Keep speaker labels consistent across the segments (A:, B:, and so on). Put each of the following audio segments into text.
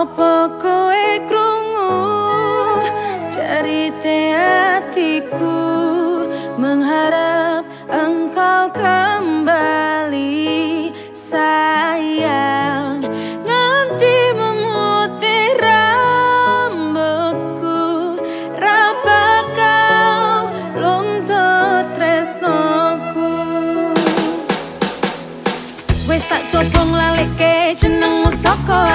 A: Apa kowe krungu? Cerite hatiku Mengharap engkau kembali. Sayang Nanti memutih rambutku. Rapa kau luntut tresnoku? Wes tak copong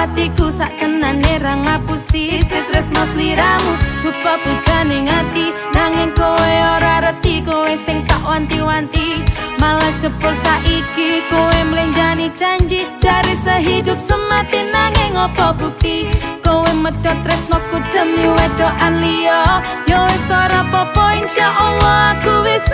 A: atiku sak tenane ra ngapusi. Tresno sliramu rupa pujane ngati. Nanging kowe ora reti kowe sing tak wanti-wanti. Malah cepul saiki kowe mlenjani janji. Cari sehidup semati nanging opo bukti? Kowe medhot tresno ku demi wedoan liya. Yo wis ora popo insyaallah aku wis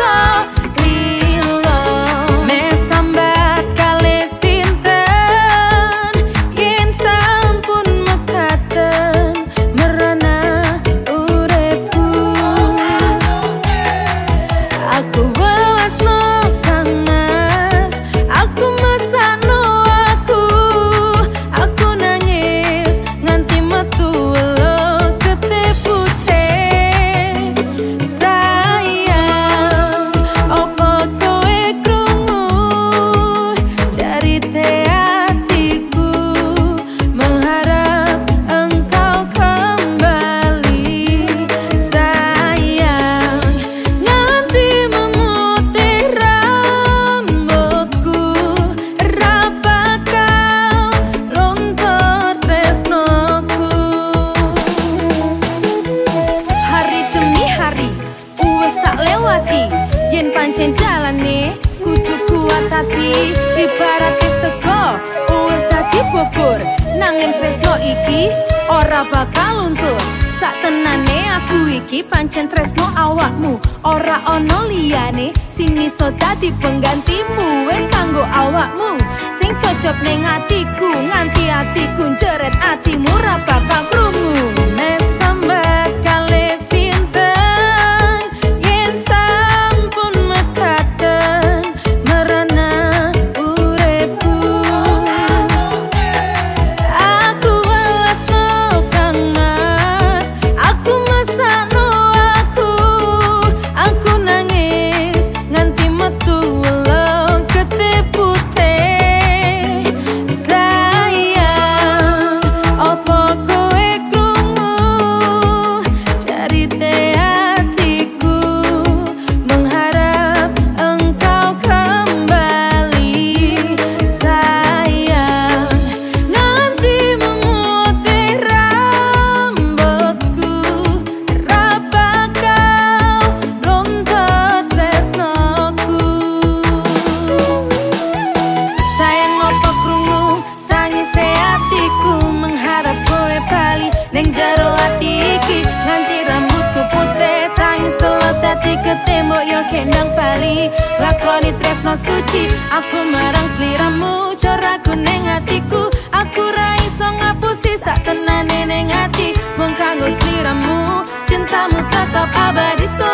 A: pancen jalane kudu kuat hati. Ibarat sego wis dadi bubur nanging tresno iki ora bakal luntur. Sak tenane aku iki pancen tresno awakmu. Ora ono liyane sing iso dadi penggantimu. Wis kanggo awakmu sing cocok ning atiku. Nganti atiku jeret atimu kendang bali. Lakoni tresno suci aku marang sliramu cara kuning atiku aku ra iso ngapusi sak tenane ning ati mung kanggo sliramu cintamu tetap abadi selamanya